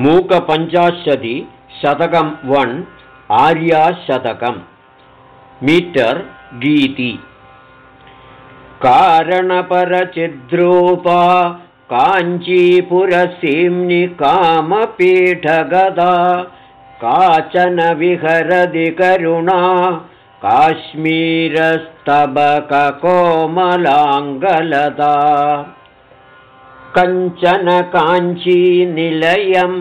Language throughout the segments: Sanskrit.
मूकपञ्चाशति शतकं वन् आर्याशतकं मीटर् गीति। कारणपरचिद्रूपा काञ्चीपुरसीम्नि कामपीठगदा काचन विहरदि करुणा काश्मीरस्तबककोमलाङ्गलता कञ्चन काञ्चीनिलयं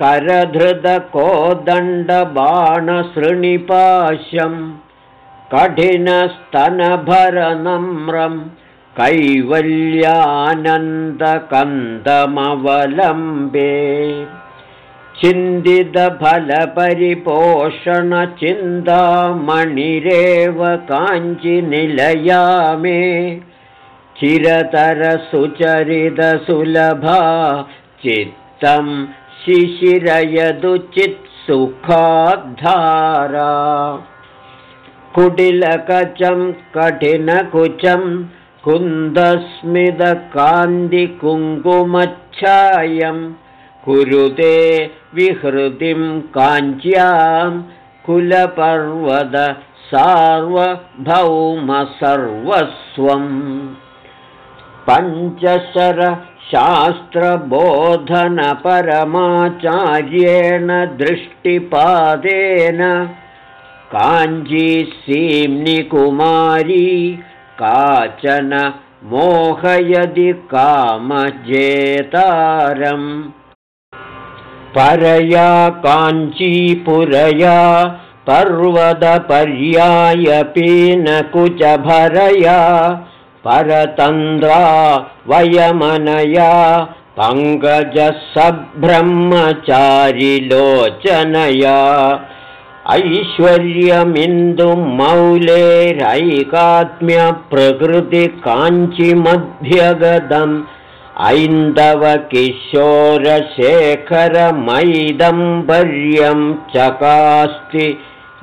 करधृतकोदण्डबाणसृणिपाशं कठिनस्तनभरनम्रं कैवल्यानन्दकन्दमवलम्बे चिन्तितफलपरिपोषणचिन्तामणिरेव काञ्चिनिलया मे चिरतरसुचरितसुलभा चित्तं शिशिरयदुचित्सुखाद्धारा। कुटिलकचं कठिनकुचं कुन्दस्मितकान्तिकुङ्कुमच्छायं कुरुते विहृतिं काञ्च्यां कुलपर्वत सार्वभौमसर्वस्वम् पञ्चशरशास्त्रबोधनपरमाचार्येण दृष्टिपादेन काञ्जीसीम्निकुमारी काचन मोहयदि कामजेतारम्। परया काञ्चीपुरया पर्वतपर्यायपीनकुचभरया परतन्द्रा वयमनया पङ्कजसब्रह्मचारिलोचनया। ऐश्वर्यमिन्दुमौलेरैकात्म्यप्रकृतिकाञ्चिमध्यगदम्। ऐन्दवकिशोरशेखरमैदम्बर्यं चकास्ति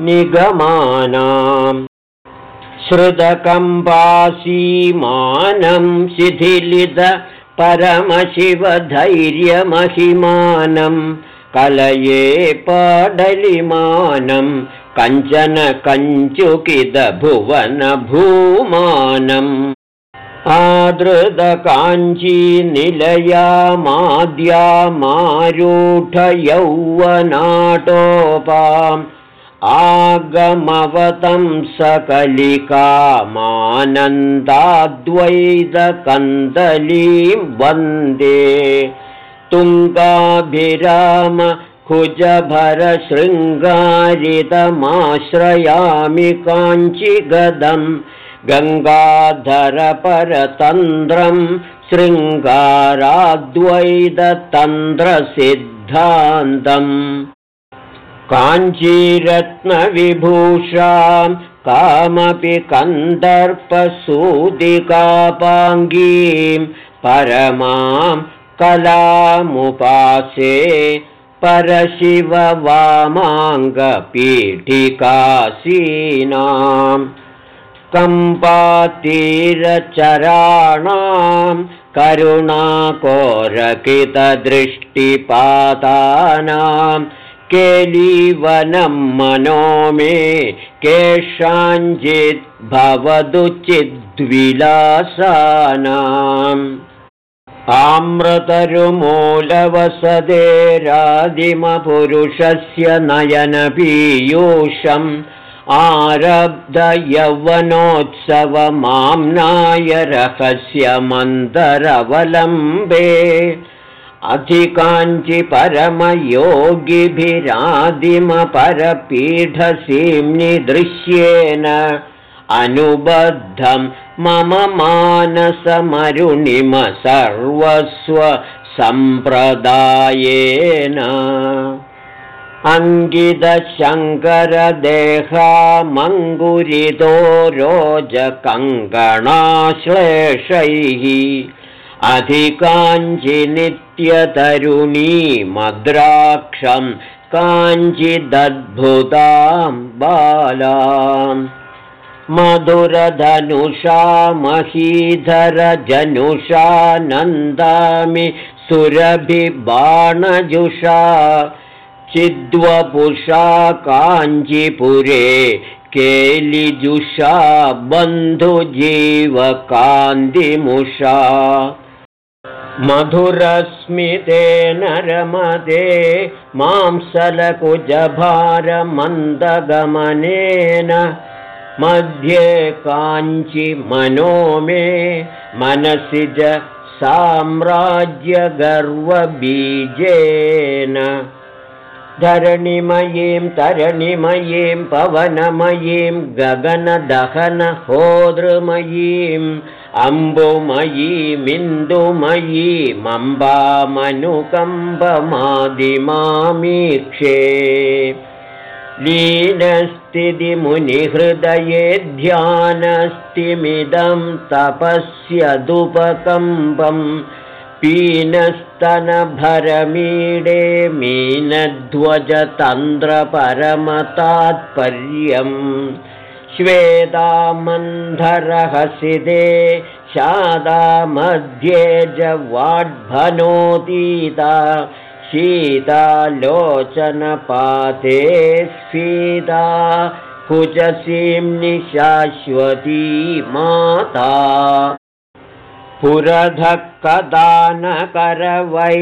निगमानाम् श्रुतकम्पासीमानं शिथिलित परमशिवधैर्यमहिमानं कलये पाडलिमानं कञ्चन कञ्चुकितभुवनभूमानम् आदृतकाञ्चीनिलया माद्या मारूढयौवनाटोपाम् आगमवतं सकलिकामानन्दाद्वैतकन्दलीं वन्दे तुङ्गाभिरामकुजभरशृङ्गारितमाश्रयामि काञ्चिगदं गङ्गाधरपरतन्द्रं शृङ्गाराद्वैततन्त्रसिद्धान्तम् काञ्चीरत्नविभूषां कामपि कन्दर्पसूदिकापाङ्गीं परमां कलामुपासे परशिववामाङ्गपीठिकासीनां कम्पातीरचराणां करुणाकोरकितदृष्टिपातानां केलीवनं मनो मे भवतु चिद्विलासानाम् आम्रतरुमूलवसदेरादिमपुरुषस्य नयनपीयूषम् आरब्धयौवनोत्सवमाम्नाय रहस्यमन्तरवलम्बे अधिकाञ्चि परमयोगिभिरादिमपरपीठसीम्नि दृश्येन अनुबद्धं मम मानसमरुणिम सर्वस्वसम्प्रदायेन। अङ्गितशङ्करदेहामङ्गुरितो रोजकङ्कणाश्लेषैः अधिकाञ्चिनित्यतरुणीमद्राक्षं काञ्चिदद्भुतां बालाम् मधुरधनुषा महीधरजनुषा नन्दामि सुरभिबाणजुषा चिद्वपुषा काञ्चीपुरे केलिजुषा बन्धुजीवकान्तिमुषा मधुरस्मितेन रमदे मांसलकुजभारमन्दगमनेन मध्ये काञ्चि मनो मे मनसि च साम्राज्यगर्वबीजेन। धरणिमयीं तरणिमयीं पवनमयीं गगनदहनहोदृमयीम् अम्बुमयीमिन्दुमयीमम्बामनुकम्बमादिमामीक्षे लीनस्तिमुनिहृदये ध्यानस्तिमिदं तपस्यदुपकम्बम् पीनस्तनभरमीडे मीनध्वजतन्द्रपरमतात्पर्यम् श्वेतामन्धरहसिदे शादामध्ये जवाड्भनोतीता शीतालोचनपाते स्फीता कुचसीं निशाश्वती माता। पुरधः कदा न करवै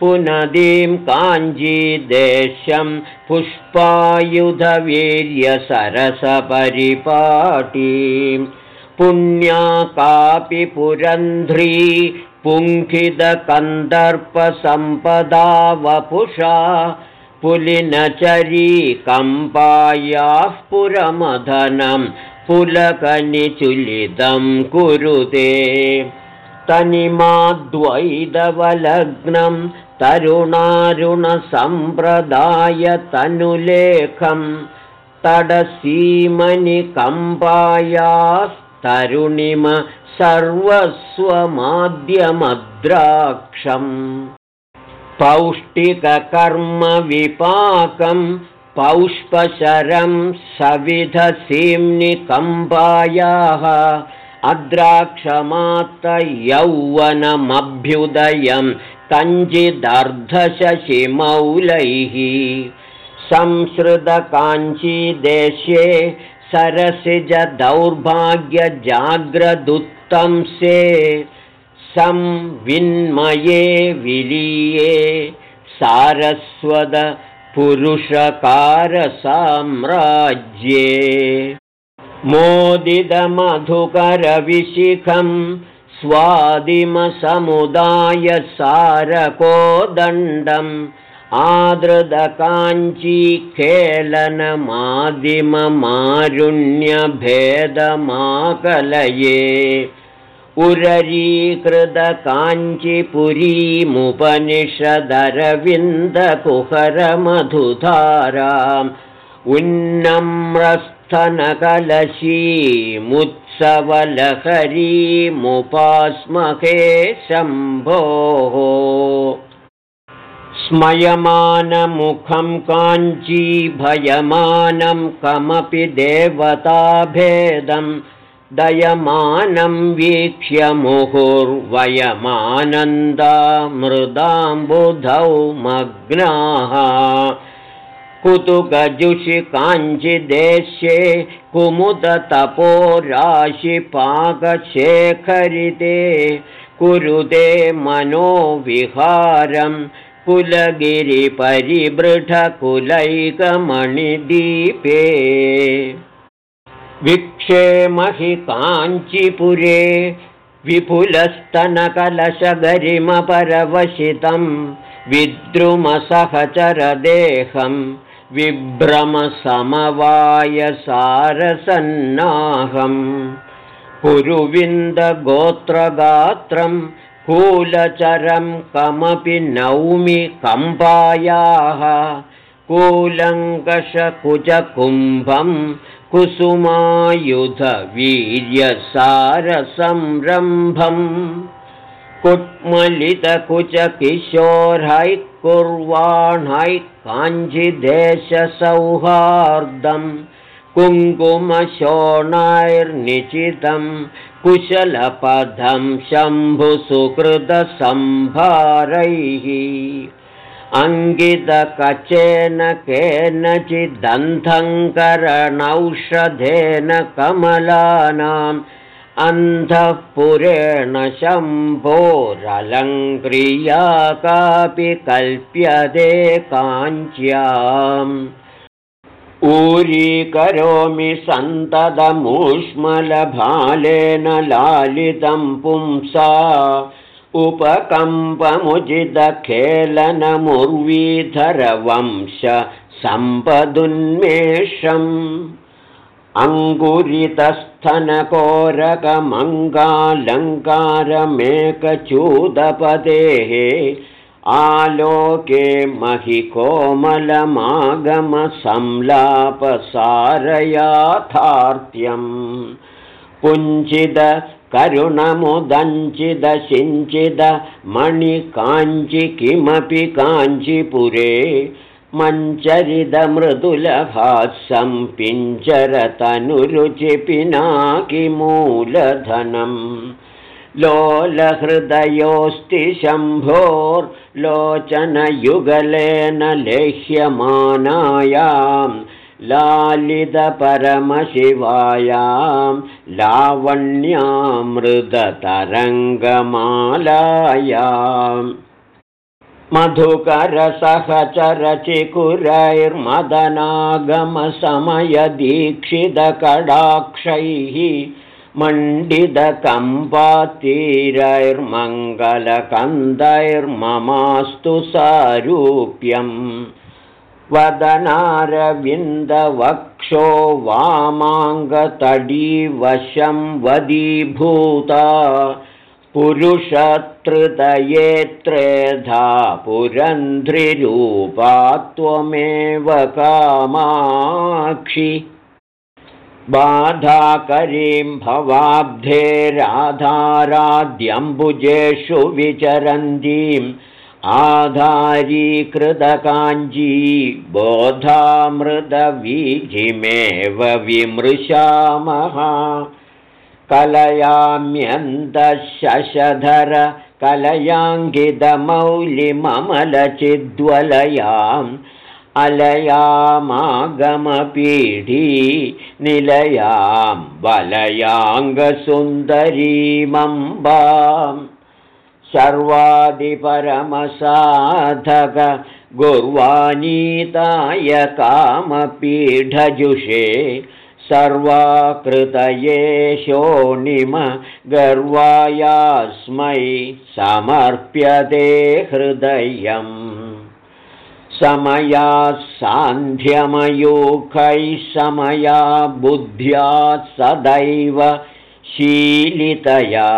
पुनदीं काञ्जीदेशं पुष्पायुधवीर्यसरसपरिपाटीं। पुण्या कापि पुरन्ध्री पुङ्खितकन्दर्पसम्पदा वपुषा पुलिनचरी कम्पायाः पुरमधनं पुलकनिचुलितं कुरुते। तनिमाद्वैदवलग्नं तरुणारुणसम्प्रदायतनुलेखं तडसीमनिकम्पायास्तरुणिम सर्वस्वमाद्यमद्राक्षम् पौष्टिककर्मविपाकं पौष्पशरं सविधसीम्निकम्पायाः अद्राक्षमात्तयौवनमभ्युदयं कञ्चिदर्धशशिमौलैः संसृतकाञ्चीदेशे सरसिजदौर्भाग्यजाग्रदुत्तंसे संविन्मये विलीये सारस्वतपुरुषकारसाम्राज्ये। मोदितमधुकरविशिखं स्वादिमसमुदायसारकोदण्डम् आदृदकाञ्चीखेलनमादिममारुण्यभेदमाकलये उररीकृतकाञ्चिपुरीमुपनिषदरविन्दकुहरमधुधाराम् उन्नम्रस्थनकलशीमुत्सवलहरीमुपास्महे शम्भोः। स्मयमानमुखं काञ्चीभयमानं कमपि देवताभेदम् दयमानं वीक्ष्य मुहुर्वयमानन्दामृदाम्बुधौ मग्नाः कुतुकजुषि काञ्चिदेशे कुमुदतपो राशिपाकशेखरिते कुरुते मनोविहारं कुलगिरिपरिबृढकुलैकमणिदीपे। विक्षेमहि काञ्चीपुरे विपुलस्तनकलशगरिमपरवशितं विद्रुमसहचरदेहं विभ्रमसमवायसारसन्नाहम् पुरुविन्दगोत्रगात्रं कूलचरं कमपि नौमि कम्पायाः कूलङ्कषकुचकुम्भं कुसुमायुधवीर्यसारसंरम्भम् कुट्मलितकुचकिशोरैः कुर्वाणैः काञ्चिदेशसौहार्दं कुङ्कुमशोणाैर्निचितं कुशलपदं शम्भुसुकृतसम्भारैः अङ्गितकचेन केनचिदन्धङ्करणौषधेन कमलानाम् अन्धःपुरेण शम्भोरलङ्क्रिया कापि कल्प्यते काञ्च्याम्। ऊरीकरोमि सन्ततमूष्मलभालेन लालितं पुंसा। उपकम्पमुजितखेलनमुर्वीधरवंश सम्पदुन्मेषम् अङ्गुरितस्थनकोरकमङ्गालङ्कारमेकचूदपदेः आलोके महि कोमलमागमसंलापसारयाथार्त्यम् पुञ्चिद करुणमुदञ्चिदशिञ्चिद मणिकाञ्चि किमपि काञ्चिपुरे मञ्चरिदमृदुलभासं पिञ्जरतनुरुचिपिनाकिमूलधनम् लोलहृदयोऽस्ति शम्भोर्लोचनयुगलेन लेह्यमानायां लालितपरमशिवायां लावण्यामृदतरङ्गमालायाम् मधुकरसहचरचिकुरैर्मदनागमसमयदीक्षितकडाक्षैः मण्डितकम्पातीरैर्मङ्गलकन्दैर्ममास्तु सारूप्यम् वदनारविन्दवक्षो वामाङ्गतडीवशं वदीभूता पुरुषतृतये त्रेधा पुरन्ध्रिरूपा त्वमेव कामाक्षि। बाधाकरीं भवाब्धेराधाराद्यम्बुजेषु विचरन्तीम् आधारीकृतकाञ्जी बोधामृदवीजिमेव विमृशामः। कलयाम्यन्तशशधर कलयाङ्गितमौलिममलचिद्वलयाम् अलयामागमपीढी निलयां वलयाङ्गसुन्दरीमम्बाम् सर्वादिपरमसाधक गुर्वानीताय कामपीढजुषे सर्वाकृतये शोणिम गर्वायास्मै समर्प्यते हृदयम्। समया सान्ध्यमयूखैः समया बुद्ध्या सदैव शीलितया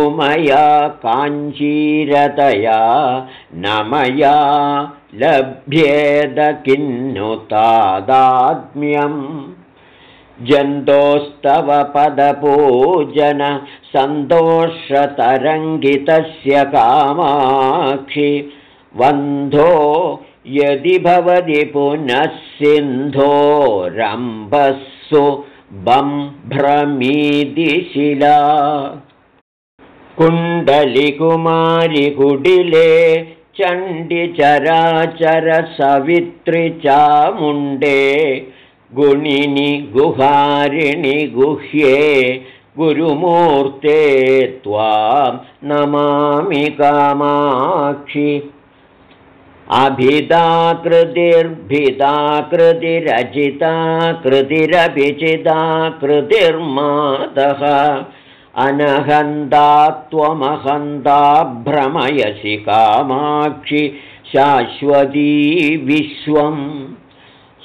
उमया काञ्चीरतया न मया लभ्येद किन्नुतादात्म्यम् जन्तोस्तव पदपूजन सन्तोषतरङ्गितस्य कामाक्षि। वन्धो यदि भवति पुनः सिन्धोरम्भस्सु बम्भ्रमीदिशिला कुण्डलिकुमारिकुडिले चण्डिचराचरसवित्रिचामुण्डे गुणिनि गुहारिणि गुह्ये गुरुमूर्ते त्वां नमामि कामाक्षि अभिधाकृतिर्भिधाकृतिरजिताकृतिरभिचिताकृतिर्मातः अनहन्ता त्वमहन्ता भ्रमयसि कामाक्षि शाश्वती विश्वम्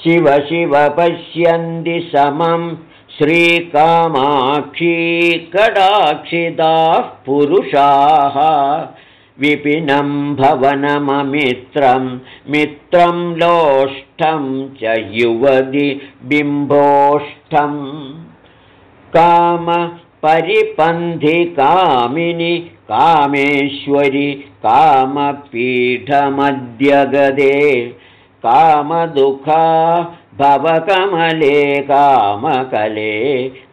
शिव शिव पश्यन्ति समं श्रीकामाक्षी कडाक्षिताः पुरुषाः। विपिनं भवनममित्रं मित्रं लोष्ठं च युवति बिम्बोष्ठम् काम परिपन्थिकामिनि कामेश्वरि कामपीठमध्यगदे कामदुःखा भवकमले कामकले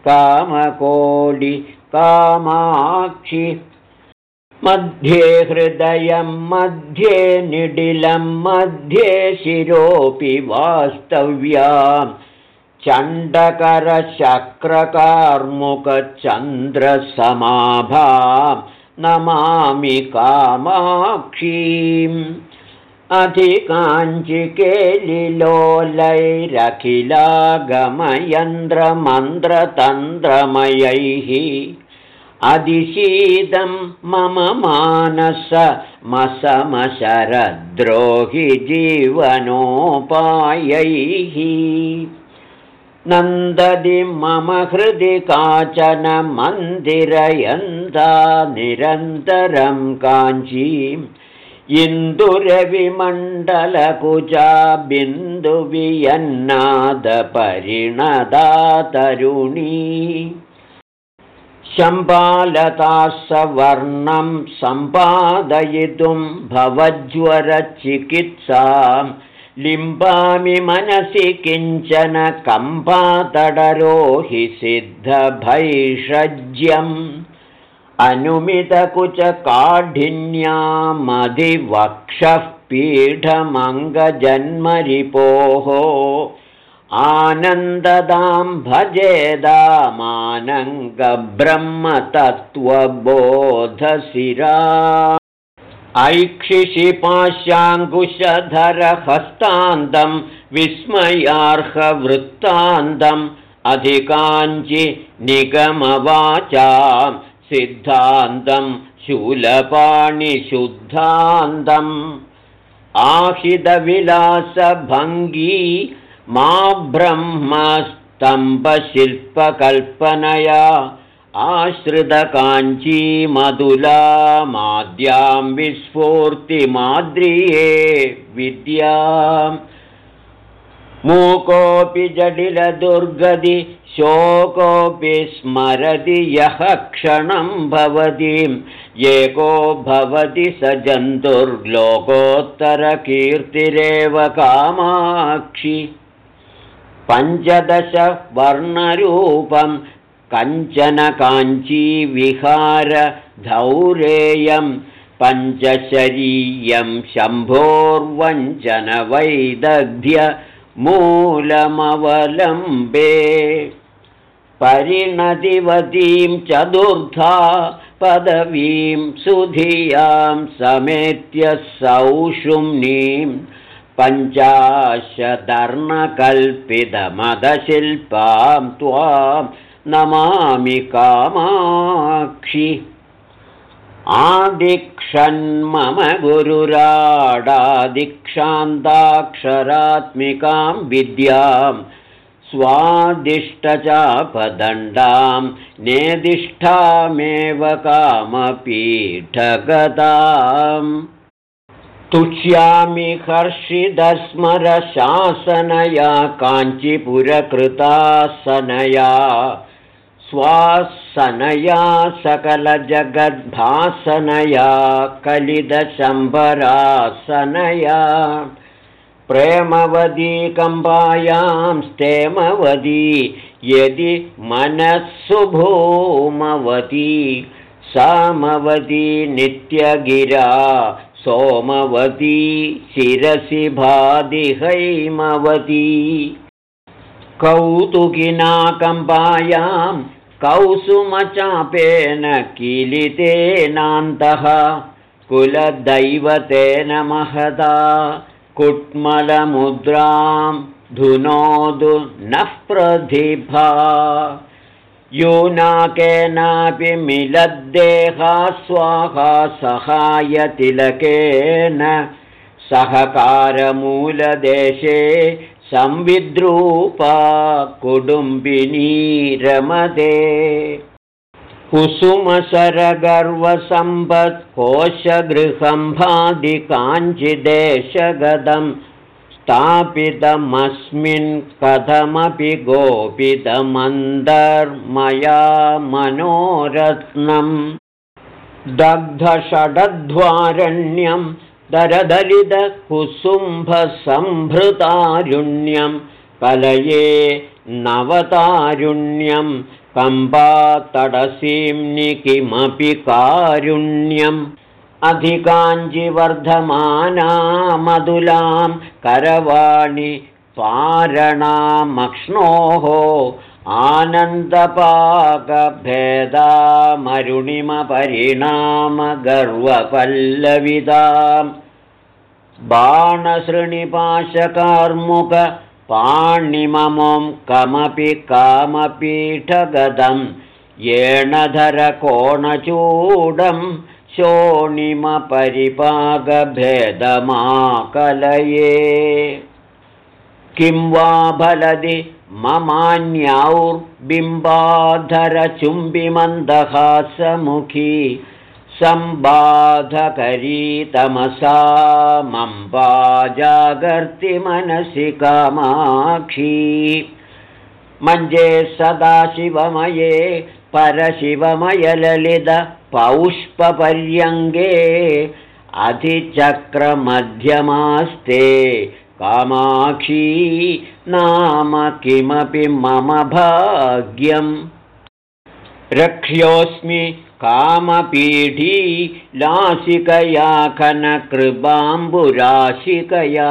कामकोडि कामाक्षि। मध्ये हृदयं मध्ये निडिलं मध्ये शिरोऽपि वास्तव्यां। चण्डकरशक्रकार्मुकचन्द्रसमाभा नमामि कामाक्षीम् अधिकाञ्चिकेलिलोलैरखिलागमयन्द्रमन्त्रतन्त्रमयैः अधिशीतं मम मानस मसमशरद्रोहि जीवनोपायैः नन्ददि मम हृदि काचन मन्दिरयन्ता निरन्तरं काञ्चीम् इन्दुरविमण्डलकुचा बिन्दुवियन्नादपरिणदा तरुणी शम्बालतासवर्णं सम्पादयितुं भवज्वरचिकित्सां लिम्बामि मनसि किञ्चन कम्पातडरोहि सिद्धभैषज्यम् अनुमितकुचकाढिन्यामधिवक्षः पीठमङ्गजन्मरिपोः आनन्ददां भजेदामानङ्गब्रह्मतत्त्वबोधशिरा ऐक्षिषिपाशाङ्कुशधरहस्तान्तं विस्मयार्हवृत्तान्तम् अधिकाञ्चि निगमवाचाम् सिद्धान्तं शूलपाणिशुद्धान्तम् आहितविलासभङ्गी मा ब्रह्मस्तम्भशिल्पकल्पनया आश्रितकाञ्चीमधुला माद्यां विस्फूर्तिमाद्रिये विद्या मूकोऽपि जटिलदुर्गति शोकोऽपि स्मरति यः क्षणं भवतीं। एको भवति स जन्तुर्लोकोत्तरकीर्तिरेव कामाक्षि। पञ्चदशवर्णरूपं कञ्चन काञ्चीविहारधौरेयं पञ्चशरीयं शम्भोर्वञ्चनवैदग्ध्य मूलमवलम्बे। परिणतिवतीं चतुर्था पदवीं सुधियां समेत्य सौषुम्नीं पञ्चाशदर्णकल्पितमदशिल्पां त्वां नमामि कामाक्षि आदिक्षन्मम गुरुराडादिक्षान्ताक्षरात्मिकां विद्यां स्वादिष्टचापदण्डां नेदिष्ठामेव कामपीठगताम् तुष्यामि हर्षिदस्मरशासनया काञ्चीपुरकृतासनया स्वासनया सकलजगद्भासनया कलिदशम्बरासनया। प्रेमवदी कम्बायां स्तेमवदी यदि मनःसुभूमवती सामवती नित्यगिरा सोमवती शिरसि भादिहैमवती कौतुकिना कम्पायां कौसुमचापेन कीलितेनान्तः कुलदैवतेन महदा कुट्मलमुद्रां धुनोदु नः प्रतिभा यूनाकेनापि मिलद्देहा स्वाहा सहायतिलकेन सहकारमूलदेशे संविद्रूपा कुटुम्बिनी रमते कुसुमसरगर्वसम्पत्कोशगृहम्भादिकाञ्चिदेशगदं स्थापितमस्मिन् कथमपि गोपितमन्तर्मया मनोरत्नम् दग्धषडध्वारण्यं दरदलितकुसुम्भसम्भृतारुण्यं कलये नवतारुण्यं कम्बातडसीं किमपि कारुण्यम् अधिकाञ्जिवर्धमाना मधुलां करवाणि पारणामक्ष्णोः आनन्दपाकभेदामरुणिमपरिणामगर्वपल्लविदाम् बाणशृणिपाशकार्मुक पाणिममुं कमपि कामपीठगदं येण धरकोणचूडं शोणिमपरिपाकभेदमाकलये किं वा फलदि ममान्याौर्बिम्बाधरचुम्बिमन्दहासमुखी सम्बाधकरी जागर्ति मनसि कामाक्षी। मञ्जे सदाशिवमये परशिवमयललितपौष्पपर्यङ्गे अधिचक्रमध्यमास्ते कामाक्षी नाम किमपि मम भाग्यम्। रक्ष्योऽस्मि कामपीठी लासिकया खनकृपाम्बुराशिकया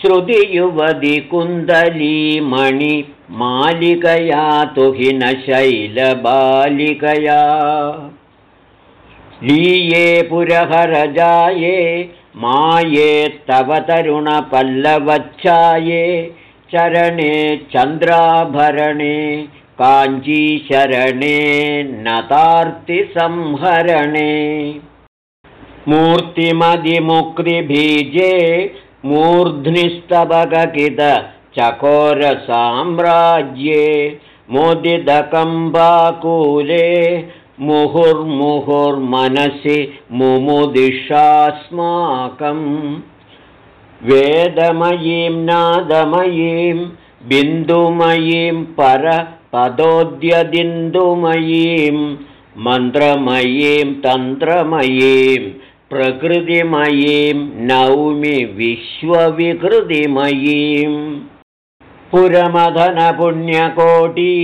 श्रुतियुवति कुन्दलीमणि मालिकया तुहिनशैलबालिकया। लीये पुरहरजाये माये तव तरुणपल्लवच्छाये चरणे चन्द्राभरणे काञ्चीशरणे नतार्तिसंहरणे। मूर्तिमदिमुक्तिबीजे मूर्ध्निस्तबगकितचकोरसाम्राज्ये मोदिदकम्बाकूले मुहुर्मुहुर्मनसि मुमुदिशास्माकम् वेदमयीं नादमयीं बिन्दुमयीं परपदोद्यदिन्दुमयीं मन्त्रमयीं तन्त्रमयीं प्रकृतिमयीं नौमि विश्वविकृतिमयीम् पुरमदनपुण्यकोटी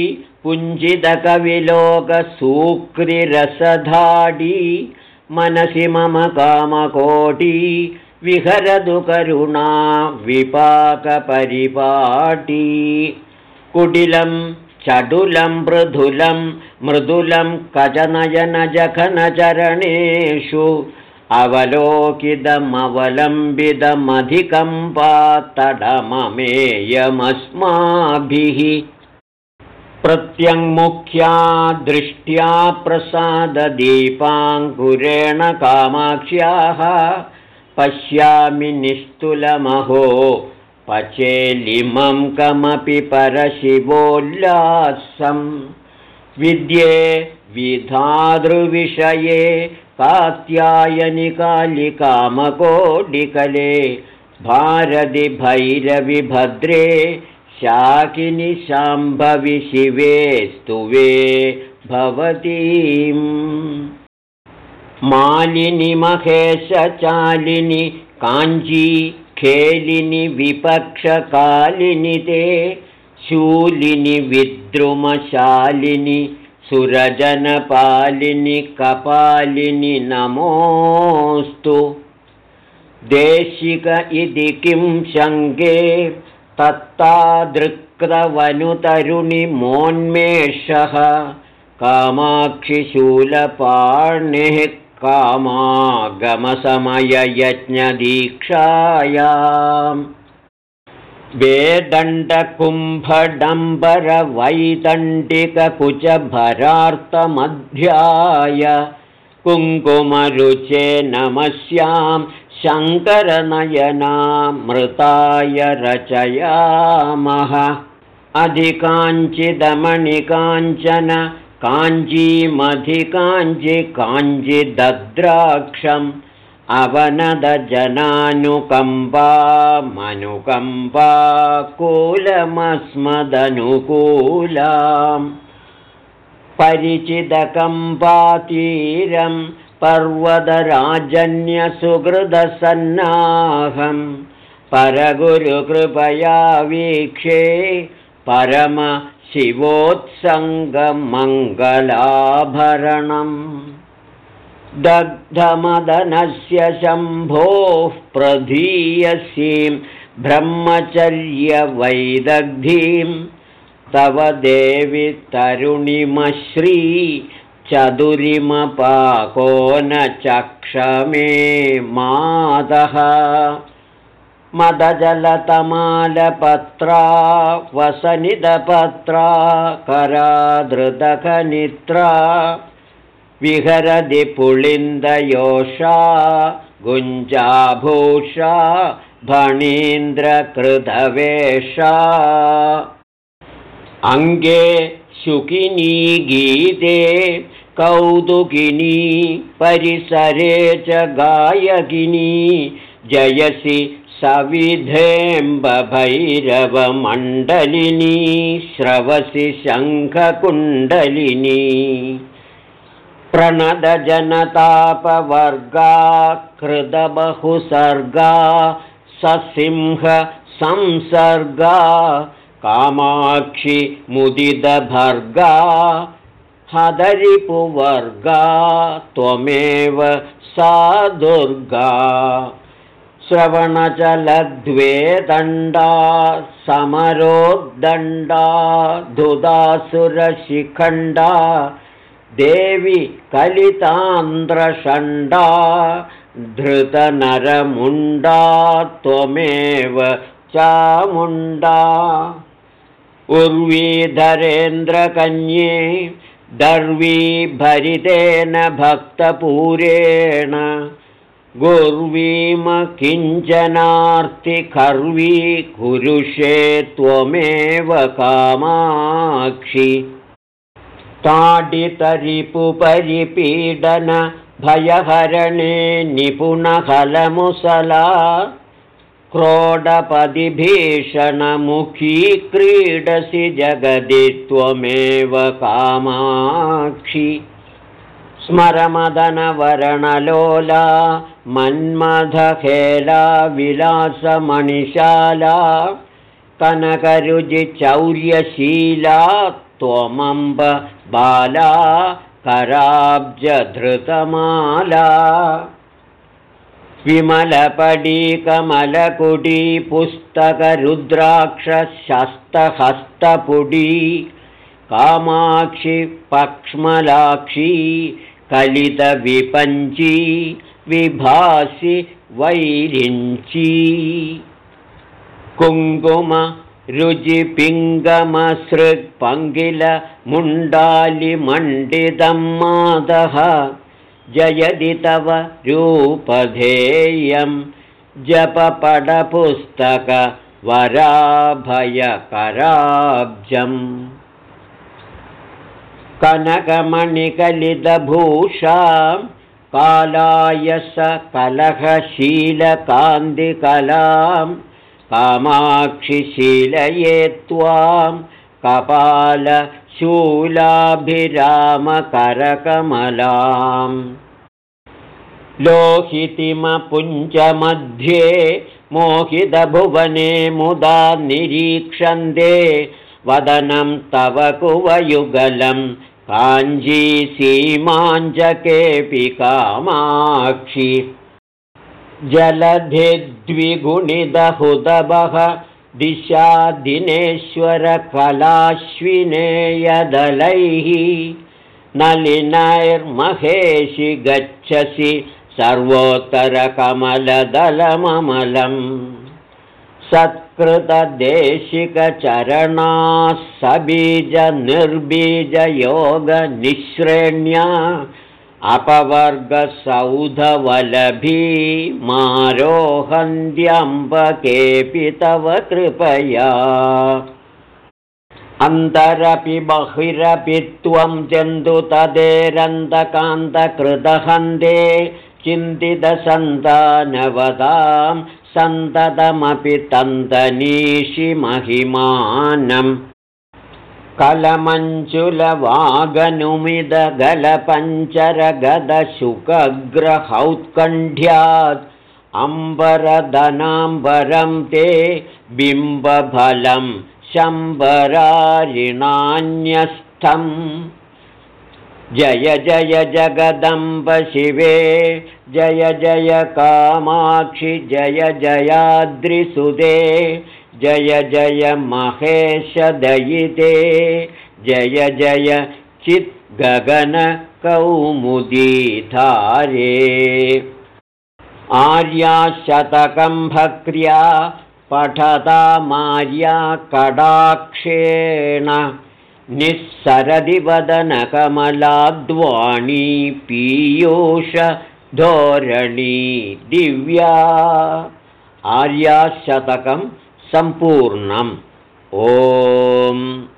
पुञ्जितकविलोकसूक्रिरसधाडी मनसि मम कामकोटी विहरदु करुणा विपाकपरिपाटी कुटिलं चडुलं मृदुलं मृदुलं कजनयनजखनचरणेषु अवलोकितमवलम्बितमधिकम्पात्तडममेयमस्माभिः प्रत्यङ्मुख्या दृष्ट्या प्रसाददीपाङ्कुरेण कामाक्ष्याः। पश्यामि निस्तुलमहो पचेलिमं कमपि परशिवोल्लासं। विद्ये विधातृविषये कात्यायनिकालिकामकोडिकले भारतिभैरविभद्रे शाकिनि शाम्भवि शिवे स्तुवे भवतीम्। मालिनि महेशचालिनि काञ्ची खेलिनि विपक्षकालिनि ते शूलिनि विद्रुमशालिनि सुरजनपालिनि कपालिनि नमोऽस्तु। देशिक इति किं शङ्के तत्तादृक्तवनुतरुणिमोन्मेषः कामाक्षिशूलपाणिः कामागमसमययज्ञदीक्षायाम् वेदण्डकुम्भडम्बरवैदण्डिककुचभरार्तमध्याय कुङ्कुमरुचे नमस्यां शङ्करनयनामृताय रचयामः। अधिकाञ्चिदमणिकाञ्चन काञ्जीमधिकाञ्चि काञ्चिदद्राक्षम् अवनदजनानुकम्पामनुकम्पा कूलमस्मदनुकूलाम्। परिचितकम्पातीरं पर्वतराजन्यसुहृदसन्नाहं परगुरुकृपया वीक्षे परमशिवोत्सङ्गमङ्गलाभरणम्। दग्धमदनस्य शम्भोः प्रधीयसीं ब्रह्मचर्यवैदग्धीं। तव देवि तरुणिमश्री चतुरिमपाको न चक्षमे मातः मदजलतमालपत्रा वसनिदपत्रा करादृतकनित्रा विहरदि पुलिन्दयोषा गुञ्जाभूषा भणीन्द्रकृतवेषा अङ्गे शुकिनी गीते कौतुकिनी परिसरे च गायकिनी जयसि सविधेऽम्बभैरवमण्डलिनी श्रवसि शङ्खकुण्डलिनी प्रणदजनतापवर्गा कृतबहुसर्गा ससिंहसंसर्गा कामाक्षि मुदितभर्गा हदरिपुवर्गा त्वमेव सा दुर्गा। श्रवणचलद्वेदण्डा समरोद्दण्डा धुदासुरशिखण्डा देवि कलितान्द्रषण्डा धृतनरमुण्डा त्वमेव चामुण्डा उर्वीधरेन्द्रकन्ये दर्वीभरितेन भक्तपूरेण। गुर्वीमकिञ्चनार्तिखर्वी कुरुषे त्वमेव कामाक्षि। ताडितरिपुपरिपीडन भयहरणे निपुणहलमुसला क्रोडपदिभीषणमुखी क्रीडसि जगदि त्वमेव कामाक्षि। स्मरमदनवरणलोला मन्मथखेला विलासमणिशाला कनकरुचिचौर्यशीला त्वमम्ब बाला कराब्जधृतमाला विमलपडीकमलकुडी पुस्तकरुद्राक्षशस्तहस्तपुडी कामाक्षि पक्ष्मलाक्षी कलितविपञ्ची विभासि वैरिञ्ची। कुङ्कुम रुजिपिङ्गमसृक्पङ्गिलमुण्डालिमण्डितं मादः जयदि तव रूपधेयं जपपडपुस्तकवराभयकराब्जम् कनकमणिकलितभूषा कालाय स कलहशीलकान्तिकलां कामाक्षिशीलये त्वां कपालशूलाभिरामकरकमलाम् लोहितिमपुञ्जमध्ये मोहितभुवने मुदा निरीक्षन्ते वदनं तव कुवयुगलं। काञ्जीसीमाञ्जकेऽपि कामाक्षि। जलधिद्विगुणिदहुदबः दिशा दिनेश्वरकलाश्विनेयदलैः नलिनैर्महेशि गच्छसि सर्वोत्तरकमलदलममलम्। सत्कृतदेशिकचरणाः सबीजनिर्बीजयोगनिःश्रेण्या अपवर्गसौधवलभी मारोहन्त्यम्बकेऽपि तव कृपया। अन्तरपि बहिरपि त्वं जन्तु तदेरन्तकान्तकृतहन्ते चिन्तितसन्तानवदां सन्ततमपि तन्तनीषिमहिमानम् कलमञ्चुलवागनुमिदगलपञ्चरगदशुकग्रहौत्कण्ठ्यात् अम्बरधनाम्बरं ते बिम्बफलं शम्बरारिणान्यस्थम् जय जय जगदम्ब शिवे जय जय कामाक्षि जय जयाद्रिसुदे जय जय महेशदयिते जय जय चिद्गगनकौमुदीधारे। आर्याशतकं भक्र्या पठता मार्या कडाक्षेण निःसरदिवदनकमलाद्वाणी पीयूषधोरणी दिव्या। आर्याशतकं सम्पूर्णम्. ओम्